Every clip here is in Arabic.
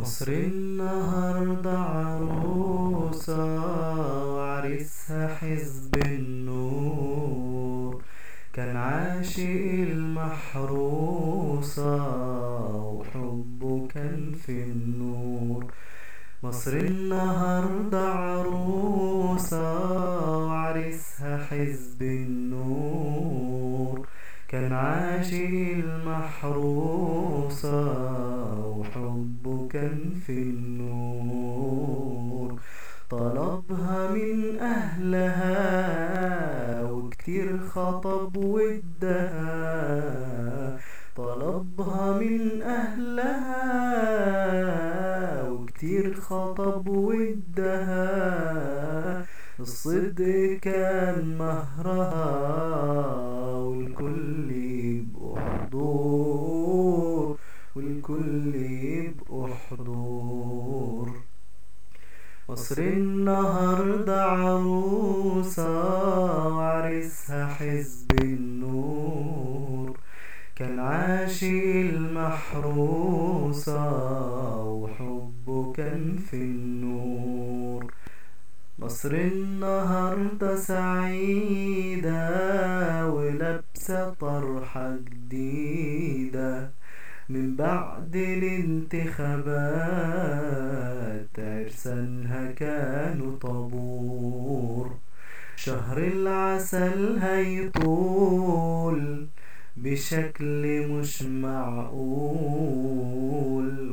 مصر النهاردة عروسة وعريسها حزب النور. كان عاشق المحروسة وحبه كان في النور. مصر النهاردة عروسة وعريسها حزب النور. كان عاشق المحروسة في النور؟ طلبها من أهلها وكتير خطب ودها. طلبها من أهلها وكتير خطب ودها. الصدق كان مهرها. والكل يبقوا حضور مصر النهاردة عروسة وعريسها حزب النور. كان عاشق المحروسة وحبه كان في النور. مصر النهاردة سعيدة ولابسة طرحة جديدة من بعد الانتخابات عرسانها كانوا طابور. شهر العسل هيطول بشكل مش معقول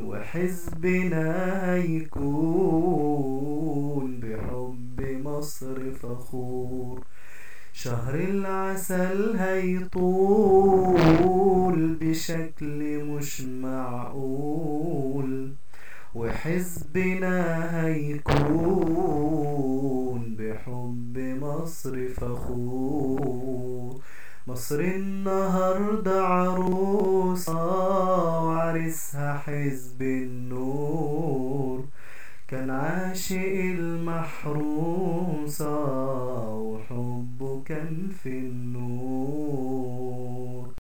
وحزبنا هيكون بحب مصر فخور. شهر العسل هيطول بشكل مش معقول وحزبنا هيكون بحب مصر فخور. مصر النهاردة عروسة وعريسها حزب النور. كان عاشق المحروسة وحبه كان في النور.